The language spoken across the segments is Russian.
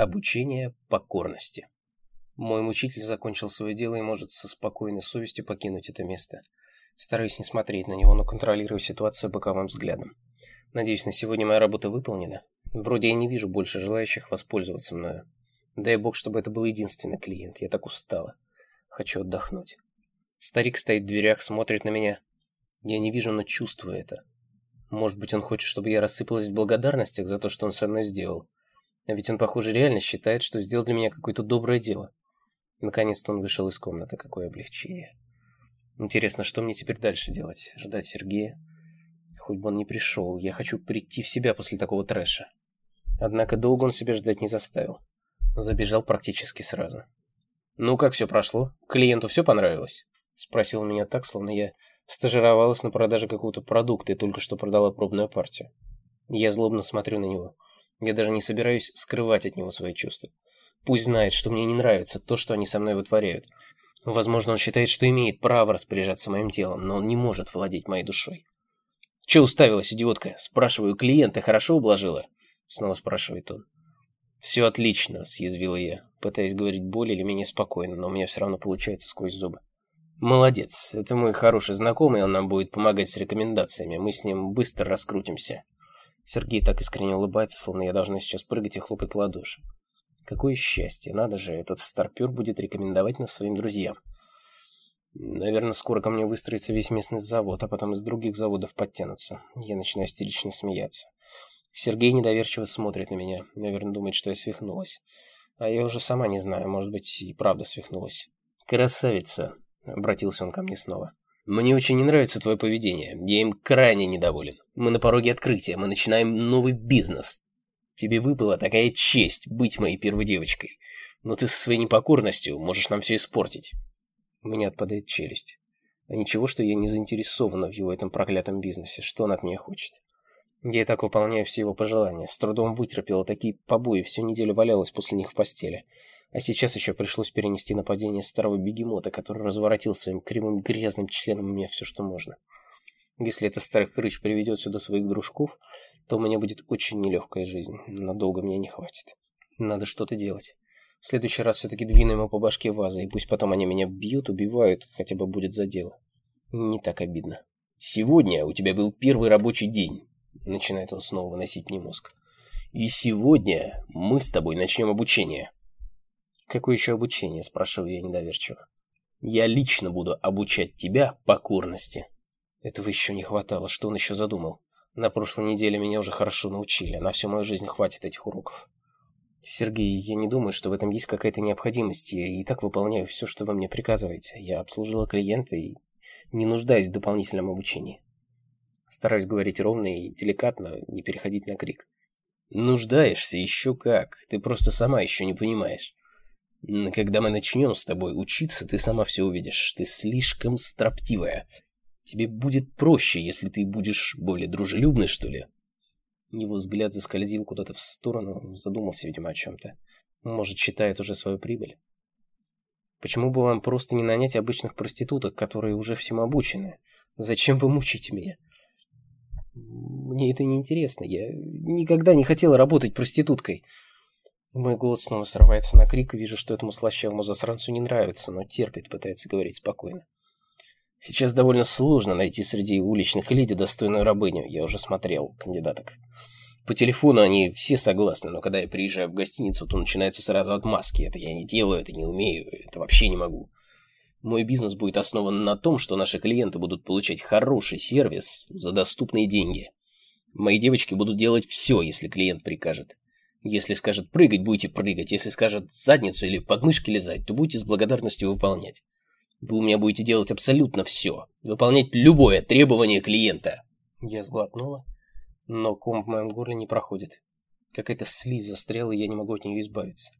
Обучение покорности. Мой мучитель закончил свое дело и может со спокойной совестью покинуть это место. Стараюсь не смотреть на него, но контролирую ситуацию боковым взглядом. Надеюсь, на сегодня моя работа выполнена. Вроде я не вижу больше желающих воспользоваться мною. Дай бог, чтобы это был единственный клиент. Я так устала. Хочу отдохнуть. Старик стоит в дверях, смотрит на меня. Я не вижу, но чувствую это. Может быть, он хочет, чтобы я рассыпалась в благодарностях за то, что он со мной сделал. А ведь он, похоже, реально считает, что сделал для меня какое-то доброе дело. Наконец-то он вышел из комнаты. Какое облегчение. Интересно, что мне теперь дальше делать? Ждать Сергея? Хоть бы он не пришел. Я хочу прийти в себя после такого трэша. Однако долго он себя ждать не заставил. Забежал практически сразу. «Ну, как все прошло? Клиенту все понравилось?» Спросил меня так, словно я стажировалась на продаже какого-то продукта и только что продала пробную партию. Я злобно смотрю на него. Я даже не собираюсь скрывать от него свои чувства. Пусть знает, что мне не нравится то, что они со мной вытворяют. Возможно, он считает, что имеет право распоряжаться моим телом, но он не может владеть моей душой. «Че уставилась, идиотка?» Спрашиваю, клиента хорошо ублажила? Снова спрашивает он. «Все отлично», — съязвила я, пытаясь говорить более или менее спокойно, но у меня все равно получается сквозь зубы. «Молодец, это мой хороший знакомый, он нам будет помогать с рекомендациями, мы с ним быстро раскрутимся». Сергей так искренне улыбается, словно я должна сейчас прыгать и хлопать в ладоши. Какое счастье, надо же, этот старпер будет рекомендовать нас своим друзьям. Наверное, скоро ко мне выстроится весь местный завод, а потом из других заводов подтянутся. Я начинаю истерично смеяться. Сергей недоверчиво смотрит на меня. Наверное, думает, что я свихнулась. А я уже сама не знаю, может быть, и правда свихнулась. «Красавица!» — обратился он ко мне снова. Мне очень не нравится твое поведение. Я им крайне недоволен. Мы на пороге открытия, мы начинаем новый бизнес. Тебе выпала такая честь быть моей первой девочкой. Но ты со своей непокорностью можешь нам все испортить. У меня отпадает челюсть. А ничего, что я не заинтересована в его этом проклятом бизнесе. Что он от меня хочет? Я и так выполняю все его пожелания. С трудом вытерпела такие побои, всю неделю валялась после них в постели. А сейчас еще пришлось перенести нападение старого бегемота, который разворотил своим кривым грязным членом мне все, что можно. Если этот старый хрыч приведет сюда своих дружков, то у меня будет очень нелегкая жизнь. Надолго мне не хватит. Надо что-то делать. В следующий раз все-таки двину ему по башке вазой, и пусть потом они меня бьют, убивают, хотя бы будет за дело. Не так обидно. «Сегодня у тебя был первый рабочий день», — начинает он снова выносить мне мозг. «И сегодня мы с тобой начнем обучение». «Какое еще обучение?» – спрашиваю я недоверчиво. «Я лично буду обучать тебя покорности». Этого еще не хватало. Что он еще задумал? На прошлой неделе меня уже хорошо научили. На всю мою жизнь хватит этих уроков. Сергей, я не думаю, что в этом есть какая-то необходимость. Я и так выполняю все, что вы мне приказываете. Я обслужила клиента и не нуждаюсь в дополнительном обучении. Стараюсь говорить ровно и деликатно, не переходить на крик. Нуждаешься еще как. Ты просто сама еще не понимаешь. Когда мы начнем с тобой учиться, ты сама все увидишь. Ты слишком строптивая. Тебе будет проще, если ты будешь более дружелюбной, что ли. Его взгляд заскользил куда-то в сторону, задумался, видимо, о чем-то. Может, считает уже свою прибыль. Почему бы вам просто не нанять обычных проституток, которые уже всему обучены? Зачем вы мучите меня? Мне это не интересно. Я никогда не хотела работать проституткой. Мой голос снова срывается на крик, и вижу, что этому слащавому засранцу не нравится, но терпит, пытается говорить спокойно. Сейчас довольно сложно найти среди уличных леди достойную рабыню, я уже смотрел кандидаток. По телефону они все согласны, но когда я приезжаю в гостиницу, то начинаются сразу отмазки. Это я не делаю, это не умею, это вообще не могу. Мой бизнес будет основан на том, что наши клиенты будут получать хороший сервис за доступные деньги. Мои девочки будут делать все, если клиент прикажет. Если скажет прыгать, будете прыгать. Если скажет задницу или подмышки лизать, то будете с благодарностью выполнять. Вы у меня будете делать абсолютно все. Выполнять любое требование клиента. Я сглотнула, но ком в моем горле не проходит. Какая-то слизь застряла, и я не могу от нее избавиться.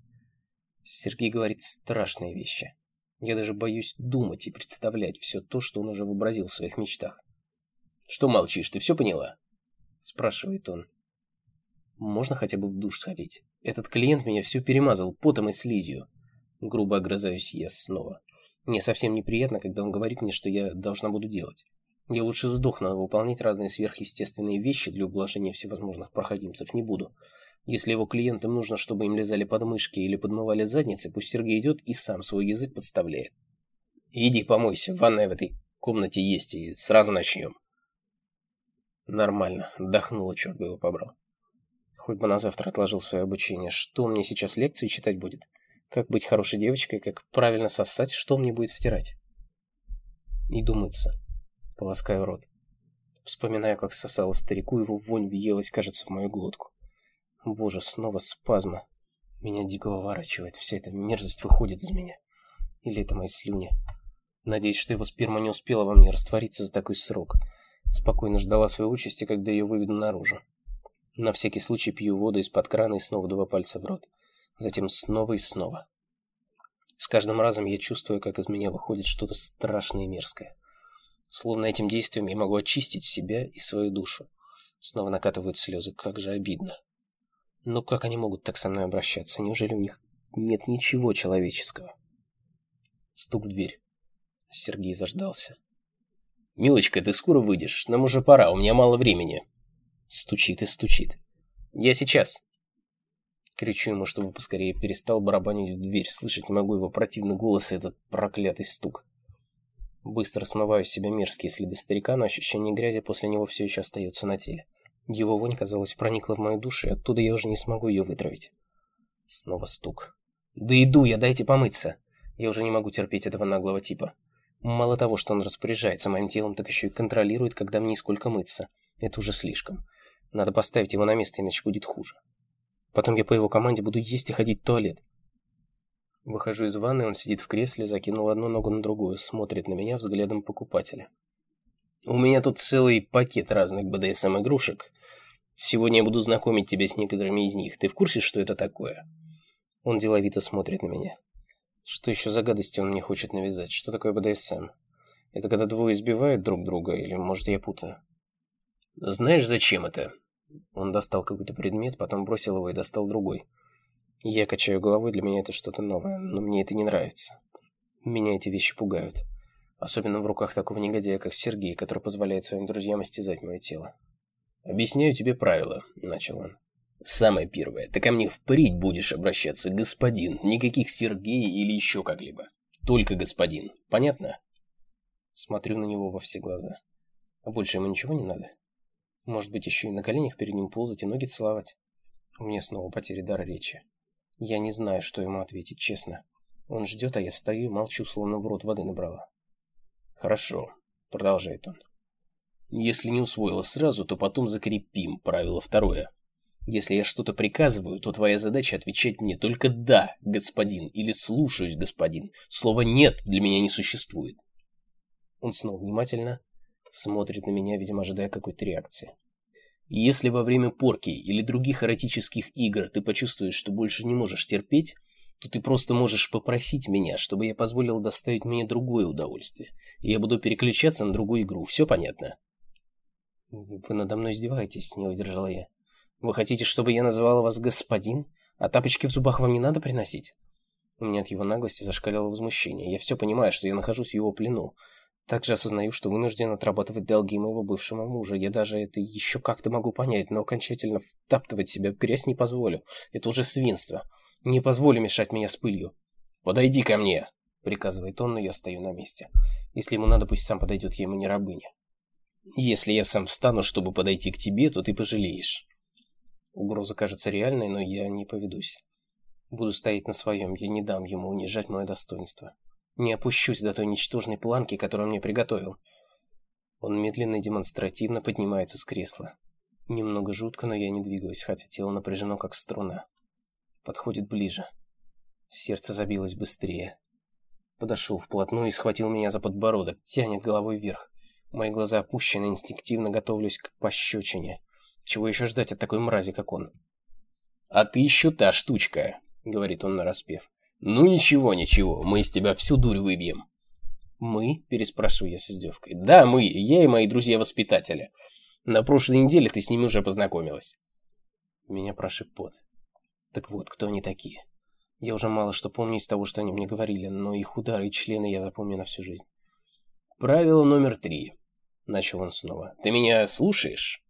Сергей говорит страшные вещи. Я даже боюсь думать и представлять все то, что он уже вообразил в своих мечтах. «Что молчишь, ты все поняла?» Спрашивает он. Можно хотя бы в душ сходить? Этот клиент меня всю перемазал потом и слизью. Грубо огрызаюсь я снова. Мне совсем неприятно, когда он говорит мне, что я должна буду делать. Я лучше сдохну, а выполнять разные сверхъестественные вещи для ублажения всевозможных проходимцев не буду. Если его клиентам нужно, чтобы им лизали подмышки или подмывали задницы, пусть Сергей идет и сам свой язык подставляет. Иди помойся, ванная в этой комнате есть, и сразу начнем. Нормально, отдохнула, черт бы его побрал. Хоть бы на завтра отложил свое обучение. Что мне сейчас лекции читать будет? Как быть хорошей девочкой, как правильно сосать, что мне будет втирать? Иду мыться. Полоскаю рот. Вспоминаю, как сосала старику, его вонь въелась, кажется, в мою глотку. Боже, снова спазма. Меня дико выворачивает, вся эта мерзость выходит из меня. Или это мои слюни. Надеюсь, что его сперма не успела во мне раствориться за такой срок. Спокойно ждала своей участи, когда ее выведу наружу. На всякий случай пью воду из-под крана и снова два пальца в рот. Затем снова и снова. С каждым разом я чувствую, как из меня выходит что-то страшное и мерзкое. Словно этим действием я могу очистить себя и свою душу. Снова накатывают слезы, как же обидно. Но как они могут так со мной обращаться? Неужели у них нет ничего человеческого? Стук в дверь. Сергей заждался. «Милочка, ты скоро выйдешь. Нам уже пора, у меня мало времени». Стучит и стучит. «Я сейчас». Кричу ему, чтобы поскорее перестал барабанить в дверь. Слышать не могу его противный голос и этот проклятый стук. Быстро смываю с себя мерзкие следы старика, но ощущение грязи после него все еще остается на теле. Его вонь, казалось, проникла в мою душу, и оттуда я уже не смогу ее вытравить. Снова стук. «Да иду я, дайте помыться!» Я уже не могу терпеть этого наглого типа. Мало того, что он распоряжается моим телом, так еще и контролирует, когда мне сколько мыться. Это уже слишком. Надо поставить его на место, иначе будет хуже. Потом я по его команде буду есть и ходить в туалет. Выхожу из ванны, он сидит в кресле, закинул одну ногу на другую, смотрит на меня взглядом покупателя. «У меня тут целый пакет разных БДСМ-игрушек. Сегодня я буду знакомить тебя с некоторыми из них. Ты в курсе, что это такое?» Он деловито смотрит на меня. Что еще за гадости он мне хочет навязать? Что такое БДСМ? Это когда двое избивают друг друга, или, может, я путаю? «Знаешь, зачем это?» Он достал какой-то предмет, потом бросил его и достал другой. Я качаю головой, для меня это что-то новое, но мне это не нравится. Меня эти вещи пугают. Особенно в руках такого негодяя, как Сергей, который позволяет своим друзьям истязать мое тело. «Объясняю тебе правила», — начал он. «Самое первое. Ты ко мне впредь будешь обращаться, господин. Никаких Сергея или еще как-либо. Только господин. Понятно?» Смотрю на него во все глаза. А больше ему ничего не надо? Может быть, еще и на коленях перед ним ползать и ноги целовать? У меня снова потеря дара речи. Я не знаю, что ему ответить, честно. Он ждет, а я стою и молчу, словно в рот воды набрала. «Хорошо», — продолжает он. «Если не усвоила сразу, то потом закрепим правило второе. Если я что-то приказываю, то твоя задача отвечать мне только «да, господин» или «слушаюсь, господин». Слова «нет» для меня не существует». Он снова внимательно смотрит на меня, видимо, ожидая какой-то реакции. Если во время порки или других эротических игр ты почувствуешь, что больше не можешь терпеть, то ты просто можешь попросить меня, чтобы я позволил доставить мне другое удовольствие. И я буду переключаться на другую игру. Все понятно? Вы надо мной издеваетесь, не выдержала я. Вы хотите, чтобы я называла вас господин? А тапочки в зубах вам не надо приносить? У меня от его наглости зашкалило возмущение. Я все понимаю, что я нахожусь в его плену. Также осознаю, что вынужден отрабатывать долги моего бывшего мужа. Я даже это еще как-то могу понять, но окончательно втаптывать себя в грязь не позволю. Это уже свинство. Не позволю мешать меня с пылью. «Подойди ко мне!» — приказывает он, но я стою на месте. Если ему надо, пусть сам подойдет, я ему не рабыня. «Если я сам встану, чтобы подойти к тебе, то ты пожалеешь». Угроза кажется реальной, но я не поведусь. Буду стоять на своем, я не дам ему унижать мое достоинство. Не опущусь до той ничтожной планки, которую он мне приготовил. Он медленно и демонстративно поднимается с кресла. Немного жутко, но я не двигаюсь, хотя тело напряжено, как струна. Подходит ближе. Сердце забилось быстрее. Подошел вплотную и схватил меня за подбородок, тянет головой вверх. Мои глаза опущены, инстинктивно готовлюсь к пощечине. Чего еще ждать от такой мрази, как он? «А ты еще та штучка», — говорит он нараспев. «Ну ничего, ничего, мы из тебя всю дурь выбьем». «Мы?» – переспрашиваю я с издевкой. «Да, мы, я и мои друзья-воспитатели. На прошлой неделе ты с ними уже познакомилась». Меня прошиб пот. Так вот, кто они такие? Я уже мало что помню из того, что они мне говорили, но их удары и члены я запомню на всю жизнь. «Правило номер три», — начал он снова. «Ты меня слушаешь?»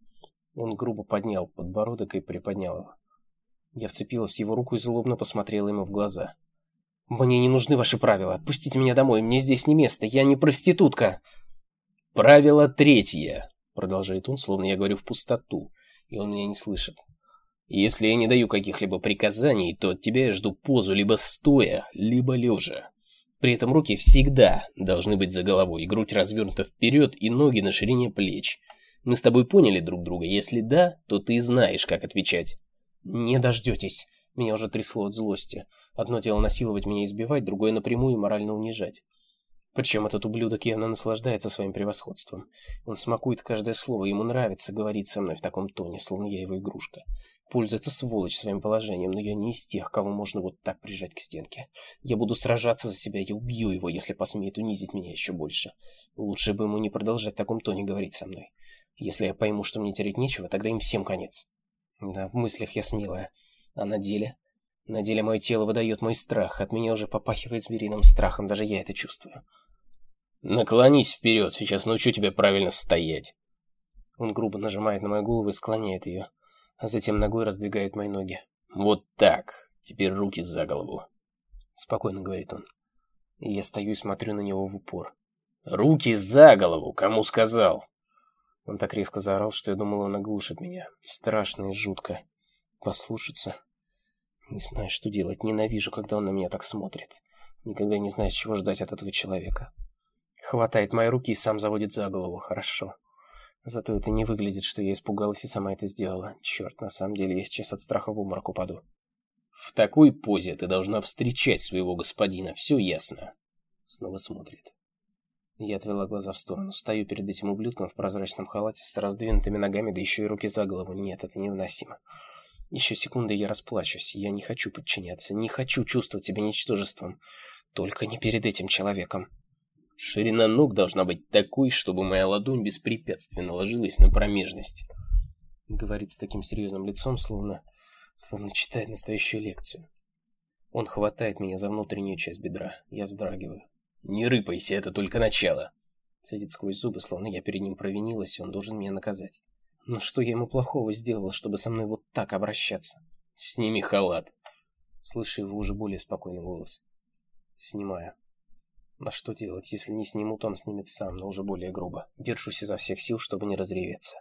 Он грубо поднял подбородок и приподнял его. Я вцепилась в его руку и злобно посмотрела ему в глаза. «Мне не нужны ваши правила. Отпустите меня домой. Мне здесь не место. Я не проститутка». «Правило третье», — продолжает он, словно я говорю в пустоту, и он меня не слышит. «Если я не даю каких-либо приказаний, то от тебя я жду позу либо стоя, либо лежа. При этом руки всегда должны быть за головой, грудь развернута вперед и ноги на ширине плеч. Мы с тобой поняли друг друга? Если да, то ты знаешь, как отвечать». «Не дождетесь». Меня уже трясло от злости. Одно дело насиловать меня и избивать, другое напрямую морально унижать. Причем этот ублюдок явно наслаждается своим превосходством. Он смакует каждое слово, ему нравится говорить со мной в таком тоне, словно я его игрушка. Пользуется сволочь своим положением, но я не из тех, кого можно вот так прижать к стенке. Я буду сражаться за себя, я убью его, если посмеет унизить меня еще больше. Лучше бы ему не продолжать в таком тоне говорить со мной. Если я пойму, что мне терять нечего, тогда им всем конец. Да, в мыслях я смелая. А на деле? На деле мое тело выдает мой страх. От меня уже попахивает звериным страхом, даже я это чувствую. «Наклонись вперед, сейчас научу тебя правильно стоять». Он грубо нажимает на мою голову и склоняет ее, а затем ногой раздвигает мои ноги. «Вот так. Теперь руки за голову». Спокойно говорит он. И я стою и смотрю на него в упор. «Руки за голову! Кому сказал?» Он так резко заорал, что я думал, он оглушит меня. Страшно и жутко. Послушаться. Не знаю, что делать. Ненавижу, когда он на меня так смотрит. Никогда не знаю, чего ждать от этого человека. Хватает мои руки и сам заводит за голову. Хорошо. Зато это не выглядит, что я испугалась и сама это сделала. Черт, на самом деле я сейчас от страха в обморок упаду. В такой позе ты должна встречать своего господина, все ясно. Снова смотрит. Я отвела глаза в сторону. Стою перед этим ублюдком в прозрачном халате с раздвинутыми ногами, да еще и руки за голову. Нет, это невыносимо. Еще секунды, я расплачусь. Я не хочу подчиняться, не хочу чувствовать себя ничтожеством. Только не перед этим человеком. Ширина ног должна быть такой, чтобы моя ладонь беспрепятственно ложилась на промежность. Говорит с таким серьезным лицом, словно, словно читает настоящую лекцию. Он хватает меня за внутреннюю часть бедра. Я вздрагиваю. «Не рыпайся, это только начало!» Цедит сквозь зубы, словно я перед ним провинилась, и он должен меня наказать. Но что я ему плохого сделал, чтобы со мной вот так обращаться? «Сними халат!» Слышу его уже более спокойный голос. Снимаю. На что делать, если не сниму, то он снимет сам, но уже более грубо. Держусь изо всех сил, чтобы не разреветься.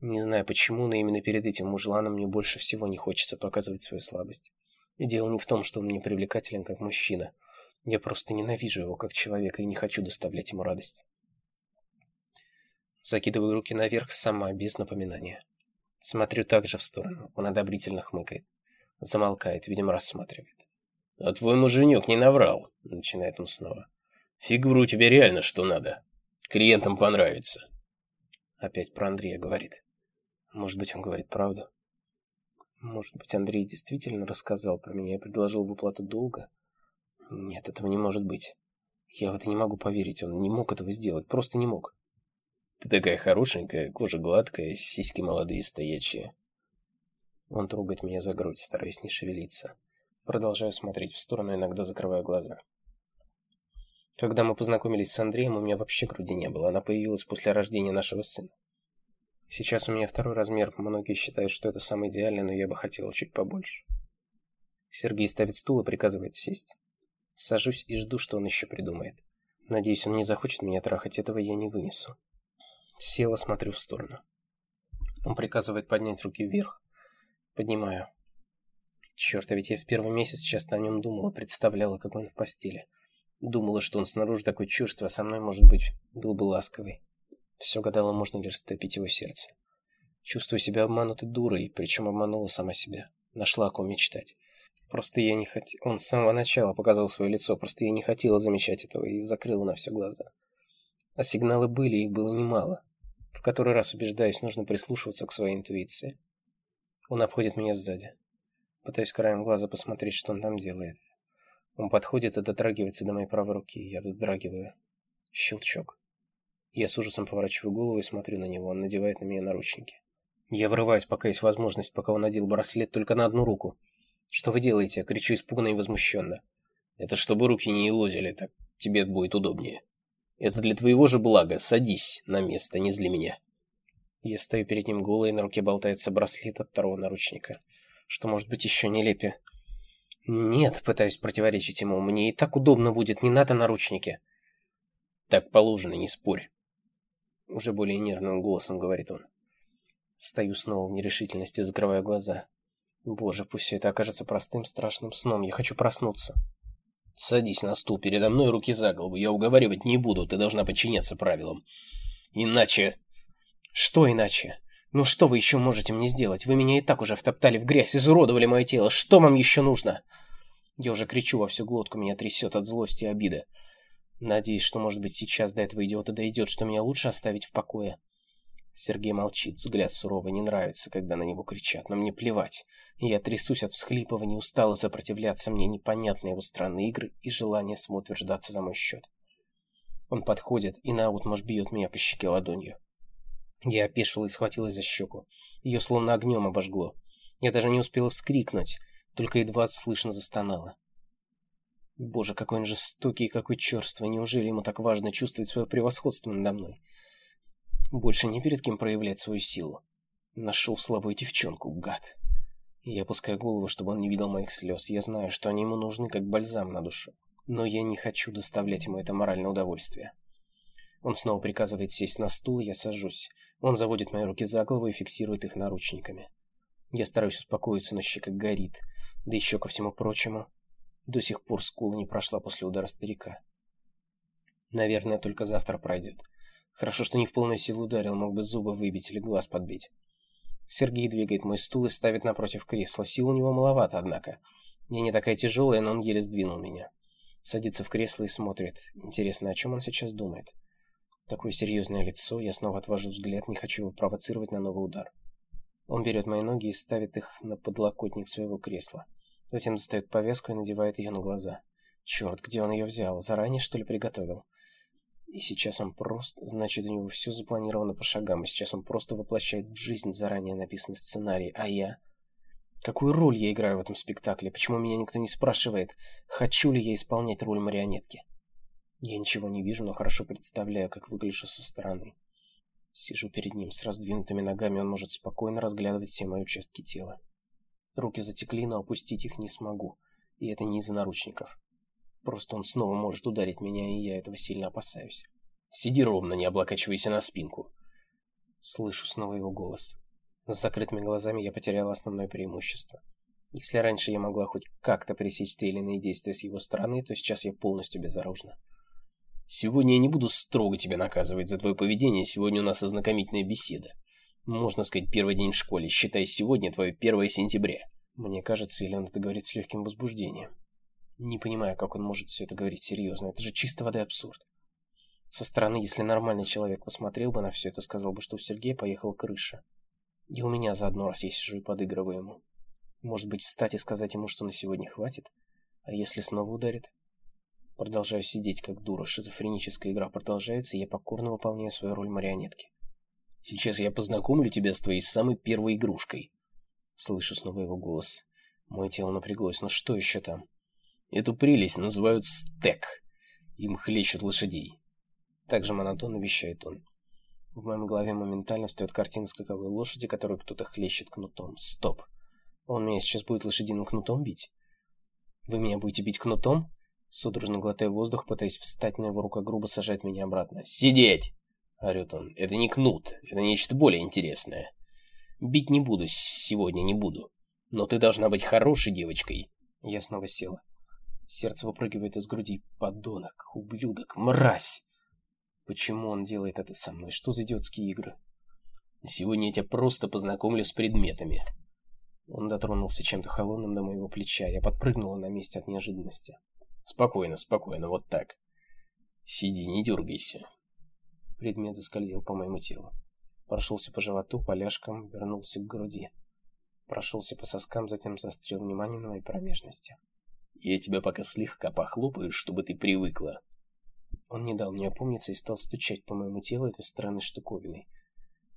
Не знаю почему, но именно перед этим мужланом мне больше всего не хочется показывать свою слабость. И дело не в том, что он мне привлекателен как мужчина. Я просто ненавижу его как человека и не хочу доставлять ему радость. Закидываю руки наверх сама, без напоминания. Смотрю также в сторону. Он одобрительно хмыкает. Замолкает, видимо, рассматривает. «А твой муженек не наврал», — начинает он снова. Фигуру у тебя реально что надо. Клиентам понравится. Опять про Андрея говорит. Может быть, он говорит правду? Может быть, Андрей действительно рассказал про меня и предложил выплату долга? Нет, этого не может быть. Я в это не могу поверить. Он не мог этого сделать. Просто не мог. Ты такая хорошенькая, кожа гладкая, сиськи молодые стоячие. Он трогает меня за грудь, стараясь не шевелиться. Продолжаю смотреть в сторону, иногда закрывая глаза. Когда мы познакомились с Андреем, у меня вообще груди не было. Она появилась после рождения нашего сына. Сейчас у меня второй размер. Многие считают, что это самый идеальный, но я бы хотела чуть побольше. Сергей ставит стул и приказывает сесть. Сажусь и жду, что он еще придумает. Надеюсь, он не захочет меня трахать, этого я не вынесу. Села, смотрю в сторону. Он приказывает поднять руки вверх. Поднимаю. Черт, а ведь я в первый месяц часто о нем думала, представляла, какой он в постели. Думала, что он снаружи такой черствый, а со мной, может быть, был бы ласковый. Все гадала, можно ли растопить его сердце. Чувствую себя обманутой дурой, причем обманула сама себя. Нашла о ком мечтать. Просто я не хотела... Он с самого начала показал свое лицо, просто я не хотела замечать этого и закрыла на все глаза. А сигналы были, их было немало. В который раз убеждаюсь, нужно прислушиваться к своей интуиции. Он обходит меня сзади. Пытаюсь краем глаза посмотреть, что он там делает. Он подходит и дотрагивается до моей правой руки. Я вздрагиваю. Щелчок. Я с ужасом поворачиваю голову и смотрю на него. Он надевает на меня наручники. Я вырываюсь, пока есть возможность, пока он надел браслет только на одну руку. «Что вы делаете?» — кричу испуганно и возмущенно. «Это чтобы руки не елозили, так тебе будет удобнее. Это для твоего же блага. Садись на место, не зли меня». Я стою перед ним голый, на руке болтается браслет от второго наручника. что может быть еще нелепее. «Нет», — пытаюсь противоречить ему, — «мне и так удобно будет, не надо наручники». «Так положено, не спорь», — уже более нервным голосом говорит он. Стою снова в нерешительности, закрываю глаза. Боже, пусть все это окажется простым страшным сном, я хочу проснуться. «Садись на стул передо мной, руки за голову, я уговаривать не буду, ты должна подчиняться правилам. Иначе...» «Что иначе? Ну что вы еще можете мне сделать? Вы меня и так уже втоптали в грязь, изуродовали мое тело. Что вам еще нужно?» Я уже кричу во всю глотку, меня трясет от злости и обиды. Надеюсь, что, может быть, сейчас до этого идиота дойдет, что меня лучше оставить в покое. Сергей молчит, взгляд суровый, не нравится, когда на него кричат, но мне плевать. Я трясусь от всхлипывания, устала сопротивляться мне непонятные его странные игры и желание самоутверждаться за мой счет. Он подходит и наутмашь бьет меня по щеке ладонью. Я опешила и схватилась за щеку. Ее словно огнем обожгло. Я даже не успела вскрикнуть только едва слышно застонала. Боже, какой он жестокий и какой черствый. Неужели ему так важно чувствовать свое превосходство надо мной? Больше не перед кем проявлять свою силу. Нашел слабую девчонку, гад. Я опускаю голову, чтобы он не видел моих слез. Я знаю, что они ему нужны как бальзам на душу. Но я не хочу доставлять ему это моральное удовольствие. Он снова приказывает сесть на стул, я сажусь. Он заводит мои руки за голову и фиксирует их наручниками. Я стараюсь успокоиться, но щека горит. Да еще ко всему прочему, до сих пор скула не прошла после удара старика. Наверное, только завтра пройдет. Хорошо, что не в полную силу ударил, мог бы зубы выбить или глаз подбить. Сергей двигает мой стул и ставит напротив кресла. Сил у него маловато, однако. Я не такая тяжелая, но он еле сдвинул меня. Садится в кресло и смотрит. Интересно, о чем он сейчас думает? Такое серьезное лицо, я снова отвожу взгляд, не хочу его провоцировать на новый удар. Он берет мои ноги и ставит их на подлокотник своего кресла. Затем достает повязку и надевает ее на глаза. Черт, где он ее взял? Заранее, что ли, приготовил? И сейчас он просто... Значит, у него все запланировано по шагам, и сейчас он просто воплощает в жизнь заранее написанный сценарий. А я... Какую роль я играю в этом спектакле? Почему меня никто не спрашивает, хочу ли я исполнять роль марионетки? Я ничего не вижу, но хорошо представляю, как выгляжу со стороны. Сижу перед ним с раздвинутыми ногами, он может спокойно разглядывать все мои участки тела. Руки затекли, но опустить их не смогу. И это не из-за наручников. Просто он снова может ударить меня, и я этого сильно опасаюсь. Сиди ровно, не облокачивайся на спинку. Слышу снова его голос. С закрытыми глазами я потеряла основное преимущество. Если раньше я могла хоть как-то пресечь те или иные действия с его стороны, то сейчас я полностью безоружна. Сегодня я не буду строго тебя наказывать за твое поведение, сегодня у нас ознакомительная беседа. Можно сказать, первый день в школе, считай сегодня твое 1 сентября. Мне кажется, или он это говорит с легким возбуждением. Не понимаю, как он может все это говорить серьезно, это же чисто воды абсурд. Со стороны, если нормальный человек посмотрел бы на все это, сказал бы, что у Сергея поехала крыша. И у меня заодно, раз я сижу и подыгрываю ему. Может быть, встать и сказать ему, что на сегодня хватит? А если снова ударит? Продолжаю сидеть как дура. Шизофреническая игра продолжается, и я покорно выполняю свою роль марионетки. Сейчас я познакомлю тебя с твоей самой первой игрушкой. Слышу снова его голос. Мое тело напряглось. Но что еще там? Эту прелесть называют стек. Им хлещут лошадей. Также монотонно вещает он. В моем голове моментально встает картина скаковой лошади, которую кто-то хлещет кнутом. Стоп. Он меня сейчас будет лошадиным кнутом бить? Вы меня будете бить кнутом? Судорожно глотая воздух, пытаясь встать, но его рука грубо сажает меня обратно. «Сидеть!» — орет он. «Это не кнут, это нечто более интересное. Бить не буду, сегодня не буду. Но ты должна быть хорошей девочкой». Я снова села. Сердце выпрыгивает из груди. Подонок, ублюдок, мразь! Почему он делает это со мной? Что за идиотские игры? Сегодня я тебя просто познакомлю с предметами. Он дотронулся чем-то холодным до моего плеча. Я подпрыгнула на месте от неожиданности. Спокойно, спокойно, вот так. Сиди, не дергайся. Предмет заскользил по моему телу. Прошелся по животу, по ляжкам, вернулся к груди. Прошелся по соскам, затем заострил внимание на моей промежности. Я тебя пока слегка похлопаю, чтобы ты привыкла. Он не дал мне опомниться и стал стучать по моему телу этой странной штуковиной.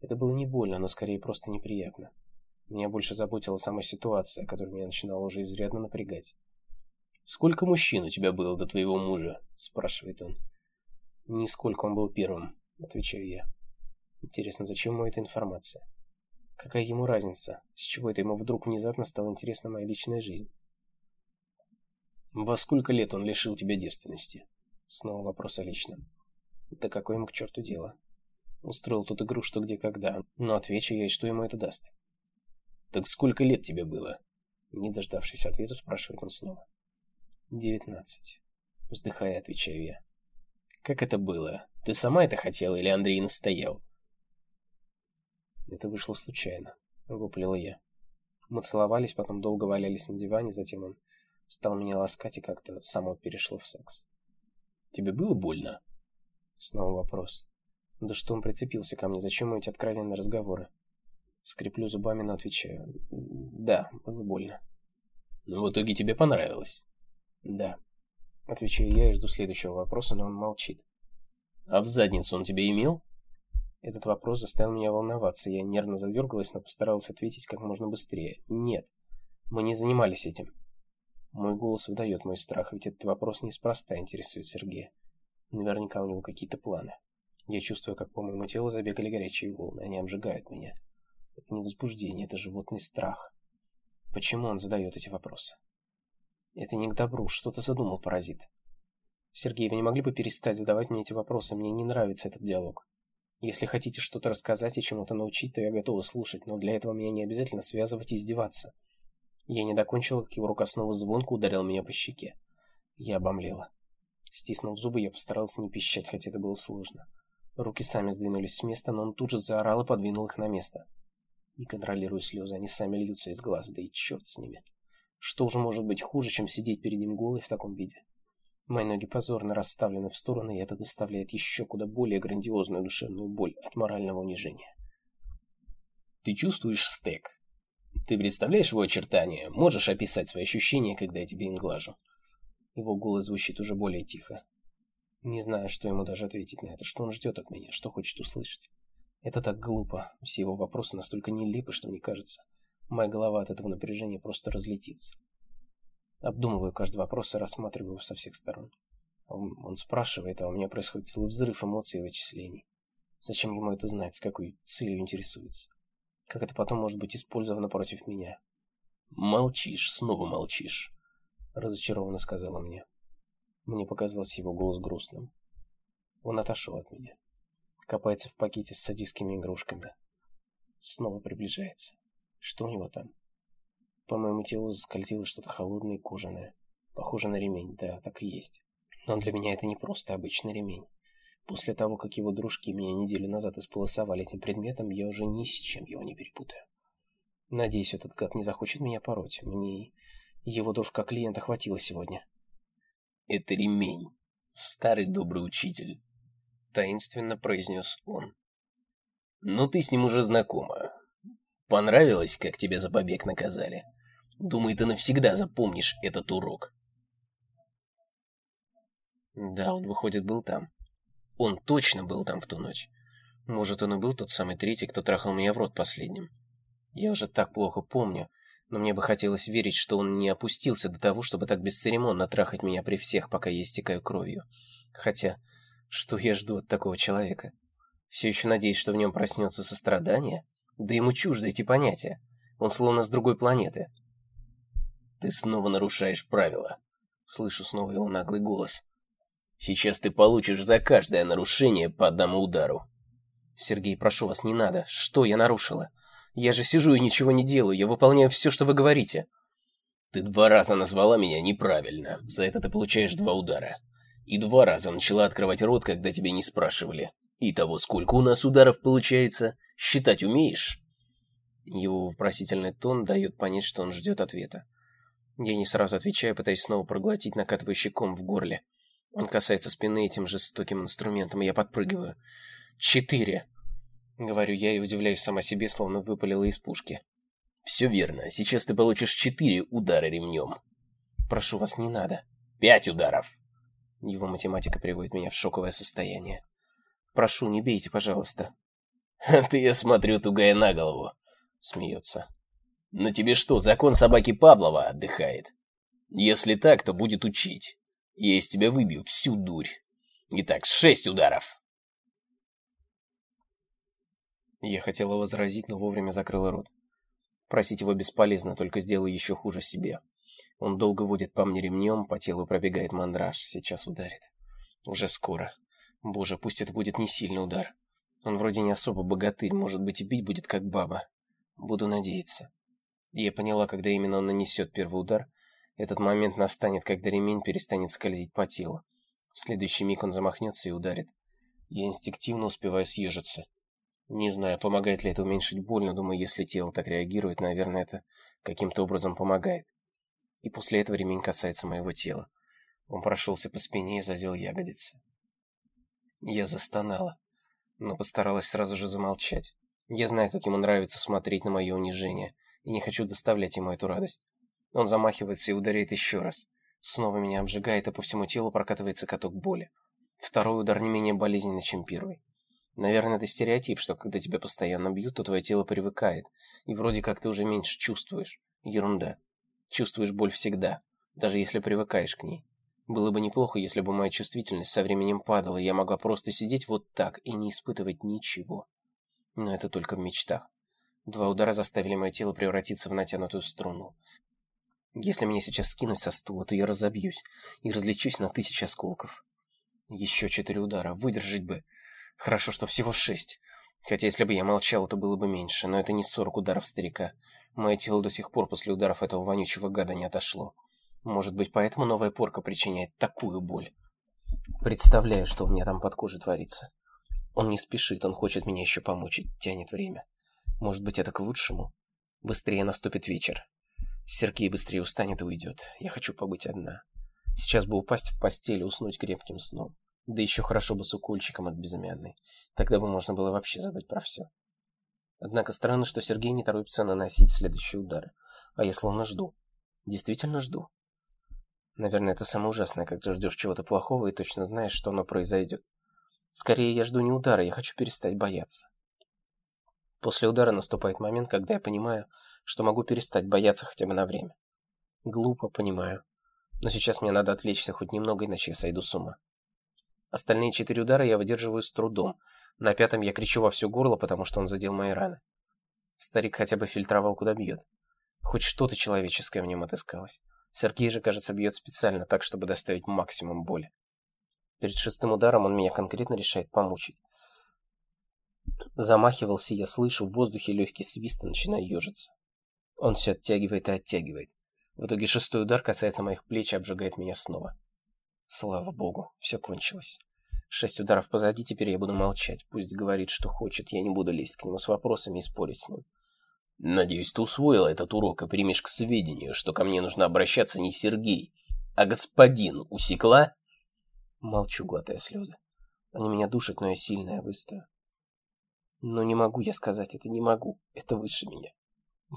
Это было не больно, но скорее просто неприятно. Меня больше заботила сама ситуация, которая меня начинала уже изрядно напрягать. «Сколько мужчин у тебя было до твоего мужа?» – спрашивает он. «Нисколько он был первым», – отвечаю я. Интересно, зачем ему эта информация? Какая ему разница? С чего это ему вдруг внезапно стала интересна моя личная жизнь? Во сколько лет он лишил тебя девственности? Снова вопрос о личном. Да какое ему к черту дело? Устроил тут игру что где когда, но отвечу я, что ему это даст. Так сколько лет тебе было? Не дождавшись ответа, спрашивает он снова. Девятнадцать. Вздыхая, отвечаю я. Как это было? Ты сама это хотела или Андрей настоял? Это вышло случайно, выпалила я. Мы целовались, потом долго валялись на диване, затем он стал меня ласкать и как-то само перешло в секс. Тебе было больно? Снова вопрос. Да что он прицепился ко мне? Зачем эти откровенные разговоры? Скреплю зубами, но отвечаю. Да, было больно. Но в итоге тебе понравилось? Да. Отвечаю я и жду следующего вопроса, но он молчит. А в задницу он тебе имел? Этот вопрос заставил меня волноваться. Я нервно задергалась, но постаралась ответить как можно быстрее. Нет, мы не занимались этим. Мой голос выдает мой страх, ведь этот вопрос неспроста интересует Сергея. Наверняка у него какие-то планы. Я чувствую, как по моему телу забегали горячие волны, они обжигают меня. Это не возбуждение, это животный страх. Почему он задает эти вопросы? Это не к добру, что-то задумал паразит. Сергей, вы не могли бы перестать задавать мне эти вопросы? Мне не нравится этот диалог. Если хотите что-то рассказать и чему-то научить, то я готова слушать, но для этого меня не обязательно связывать и издеваться. Я не докончила, как его рука снова звонко ударила меня по щеке. Я обомлела. Стиснув зубы, я постаралась не пищать, хотя это было сложно. Руки сами сдвинулись с места, но он тут же заорал и подвинул их на место. Не контролирую слезы, они сами льются из глаз, да и черт с ними. Что уже может быть хуже, чем сидеть перед ним голой в таком виде? Мои ноги позорно расставлены в стороны, и это доставляет еще куда более грандиозную душевную боль от морального унижения. Ты чувствуешь стек? Ты представляешь его очертания? Можешь описать свои ощущения, когда я тебе им глажу? Его голос звучит уже более тихо. Не знаю, что ему даже ответить на это, что он ждет от меня, что хочет услышать. Это так глупо. Все его вопросы настолько нелепы, что мне кажется, моя голова от этого напряжения просто разлетится. Обдумываю каждый вопрос и рассматриваю его со всех сторон. Он, спрашивает, а у меня происходит целый взрыв эмоций и вычислений. Зачем ему это знать, с какой целью интересуется? Как это потом может быть использовано против меня? «Молчишь, снова молчишь», — разочарованно сказала мне. Мне показалось его голос грустным. Он отошел от меня. Копается в пакете с садистскими игрушками. Снова приближается. Что у него там? По моему телу заскользило что-то холодное и кожаное. Похоже на ремень, да, так и есть. Но для меня это не просто обычный ремень. После того, как его дружки меня неделю назад исполосовали этим предметом, я уже ни с чем его не перепутаю. Надеюсь, этот гад не захочет меня пороть. Мне его дружка клиента хватило сегодня. «Это ремень, старый добрый учитель», — таинственно произнес он. «Но ты с ним уже знакома. Понравилось, как тебя за побег наказали?» Думаю, ты навсегда запомнишь этот урок. Да, он, выходит, был там. Он точно был там в ту ночь. Может, он и был тот самый третий, кто трахал меня в рот последним. Я уже так плохо помню, но мне бы хотелось верить, что он не опустился до того, чтобы так бесцеремонно трахать меня при всех, пока я истекаю кровью. Хотя, что я жду от такого человека? Все еще надеюсь, что в нем проснется сострадание? Да ему чужды эти понятия. Он словно с другой планеты. Ты снова нарушаешь правила. Слышу снова его наглый голос. Сейчас ты получишь за каждое нарушение по одному удару. Сергей, прошу вас, не надо. Что я нарушила? Я же сижу и ничего не делаю. Я выполняю все, что вы говорите. Ты два раза назвала меня неправильно. За это ты получаешь два удара. И два раза начала открывать рот, когда тебя не спрашивали. И того, сколько у нас ударов получается, считать умеешь? Его вопросительный тон дает понять, что он ждет ответа. Я не сразу отвечаю, пытаясь снова проглотить накатывающий ком в горле. Он касается спины этим жестоким инструментом, и я подпрыгиваю. «Четыре!» Говорю я и удивляюсь сама себе, словно выпалила из пушки. «Все верно. Сейчас ты получишь четыре удара ремнем». «Прошу вас, не надо». «Пять ударов!» Его математика приводит меня в шоковое состояние. «Прошу, не бейте, пожалуйста». «Ты, я смотрю, тугая на голову», — смеется. На тебе что, закон собаки Павлова отдыхает? Если так, то будет учить. Я из тебя выбью всю дурь. Итак, шесть ударов. Я хотела возразить, но вовремя закрыла рот. Просить его бесполезно, только сделаю еще хуже себе. Он долго водит по мне ремнем, по телу пробегает мандраж. Сейчас ударит. Уже скоро. Боже, пусть это будет не сильный удар. Он вроде не особо богатырь, может быть и бить будет как баба. Буду надеяться. Я поняла, когда именно он нанесет первый удар. Этот момент настанет, когда ремень перестанет скользить по телу. В следующий миг он замахнется и ударит. Я инстинктивно успеваю съежиться. Не знаю, помогает ли это уменьшить боль, но думаю, если тело так реагирует, наверное, это каким-то образом помогает. И после этого ремень касается моего тела. Он прошелся по спине и задел ягодицы. Я застонала, но постаралась сразу же замолчать. Я знаю, как ему нравится смотреть на мое унижение, и не хочу доставлять ему эту радость. Он замахивается и ударяет еще раз. Снова меня обжигает, и по всему телу прокатывается каток боли. Второй удар не менее болезненный, чем первый. Наверное, это стереотип, что когда тебя постоянно бьют, то твое тело привыкает, и вроде как ты уже меньше чувствуешь. Ерунда. Чувствуешь боль всегда, даже если привыкаешь к ней. Было бы неплохо, если бы моя чувствительность со временем падала, и я могла просто сидеть вот так и не испытывать ничего. Но это только в мечтах. Два удара заставили мое тело превратиться в натянутую струну. Если меня сейчас скинуть со стула, то я разобьюсь и разлечусь на тысячи осколков. Еще четыре удара, выдержать бы. Хорошо, что всего шесть. Хотя если бы я молчал, то было бы меньше, но это не сорок ударов старика. Мое тело до сих пор после ударов этого вонючего гада не отошло. Может быть, поэтому новая порка причиняет такую боль. Представляю, что у меня там под кожей творится. Он не спешит, он хочет меня еще помучить, тянет время. Может быть, это к лучшему? Быстрее наступит вечер. Сергей быстрее устанет и уйдет. Я хочу побыть одна. Сейчас бы упасть в постель и уснуть крепким сном. Да еще хорошо бы с укольчиком от безымянной. Тогда бы можно было вообще забыть про все. Однако странно, что Сергей не торопится наносить следующие удары. А я словно жду. Действительно жду. Наверное, это самое ужасное, когда ждешь чего-то плохого и точно знаешь, что оно произойдет. Скорее, я жду не удара, я хочу перестать бояться. После удара наступает момент, когда я понимаю, что могу перестать бояться хотя бы на время. Глупо, понимаю. Но сейчас мне надо отвлечься хоть немного, иначе я сойду с ума. Остальные четыре удара я выдерживаю с трудом. На пятом я кричу во все горло, потому что он задел мои раны. Старик хотя бы фильтровал, куда бьет. Хоть что-то человеческое в нем отыскалось. Сергей же, кажется, бьет специально так, чтобы доставить максимум боли. Перед шестым ударом он меня конкретно решает помучить. Замахивался, я слышу в воздухе легкий свист и начинаю ежиться. Он все оттягивает и оттягивает. В итоге шестой удар касается моих плеч и обжигает меня снова. Слава богу, все кончилось. Шесть ударов позади, теперь я буду молчать. Пусть говорит, что хочет, я не буду лезть к нему с вопросами и спорить с ним. Надеюсь, ты усвоила этот урок и примешь к сведению, что ко мне нужно обращаться не Сергей, а господин. Усекла? Молчу, глотая слезы. Они меня душат, но я сильная, выстою. Но не могу я сказать это, не могу. Это выше меня.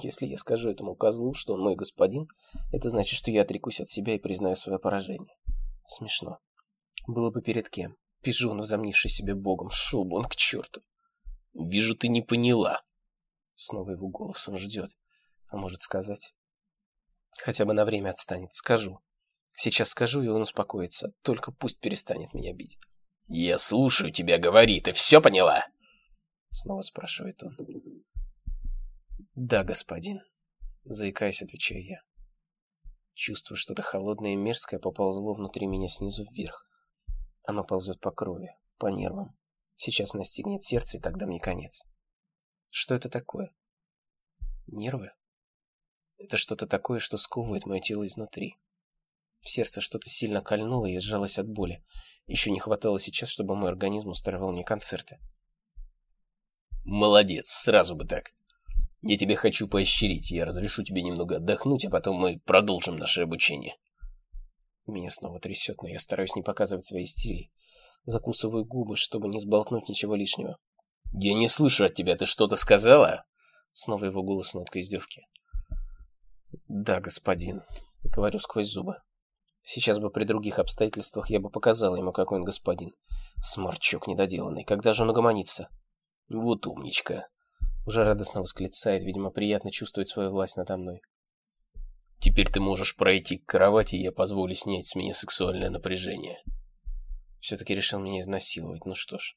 Если я скажу этому козлу, что он мой господин, это значит, что я отрекусь от себя и признаю свое поражение. Смешно. Было бы перед кем. Пижон, возомнивший себе богом, шел бы он к черту. Вижу, ты не поняла. Снова его голос он ждет. А может сказать? Хотя бы на время отстанет. Скажу. Сейчас скажу, и он успокоится. Только пусть перестанет меня бить. Я слушаю тебя, говори. Ты все поняла? Снова спрашивает он. Да, господин. Заикаясь, отвечаю я. Чувствую, что-то холодное и мерзкое поползло внутри меня снизу вверх. Оно ползет по крови, по нервам. Сейчас настигнет сердце, и тогда мне конец. Что это такое? Нервы? Это что-то такое, что сковывает мое тело изнутри. В сердце что-то сильно кольнуло и сжалось от боли. Еще не хватало сейчас, чтобы мой организм устраивал мне концерты. Молодец, сразу бы так. Я тебя хочу поощрить, я разрешу тебе немного отдохнуть, а потом мы продолжим наше обучение. Меня снова трясет, но я стараюсь не показывать своей истерии. Закусываю губы, чтобы не сболтнуть ничего лишнего. «Я не слышу от тебя, ты что-то сказала?» Снова его голос нотка издевки. «Да, господин», — говорю сквозь зубы. Сейчас бы при других обстоятельствах я бы показал ему, какой он господин. Сморчок недоделанный. Когда же он угомонится? Вот умничка. Уже радостно восклицает, видимо, приятно чувствовать свою власть надо мной. Теперь ты можешь пройти к кровати, и я позволю снять с меня сексуальное напряжение. Все-таки решил меня изнасиловать, ну что ж.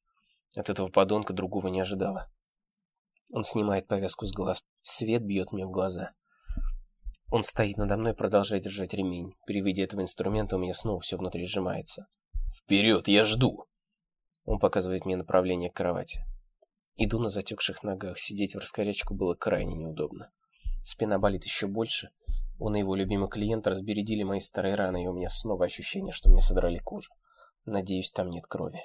От этого подонка другого не ожидала. Он снимает повязку с глаз. Свет бьет мне в глаза. Он стоит надо мной, продолжая держать ремень. При виде этого инструмента у меня снова все внутри сжимается. «Вперед, я жду!» Он показывает мне направление к кровати. Иду на затекших ногах. Сидеть в раскорячку было крайне неудобно. Спина болит еще больше. Он и его любимый клиент разбередили мои старые раны, и у меня снова ощущение, что мне содрали кожу. Надеюсь, там нет крови.